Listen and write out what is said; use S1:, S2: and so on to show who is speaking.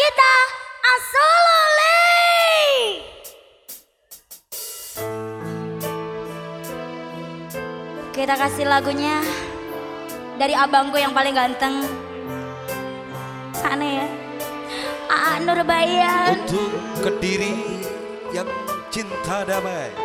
S1: kita Asolole. Kita kasih lagunya dari abangku yang paling ganteng. Aneh ya. Aa Nurbayan.
S2: Untuk Kediri yang cinta damai.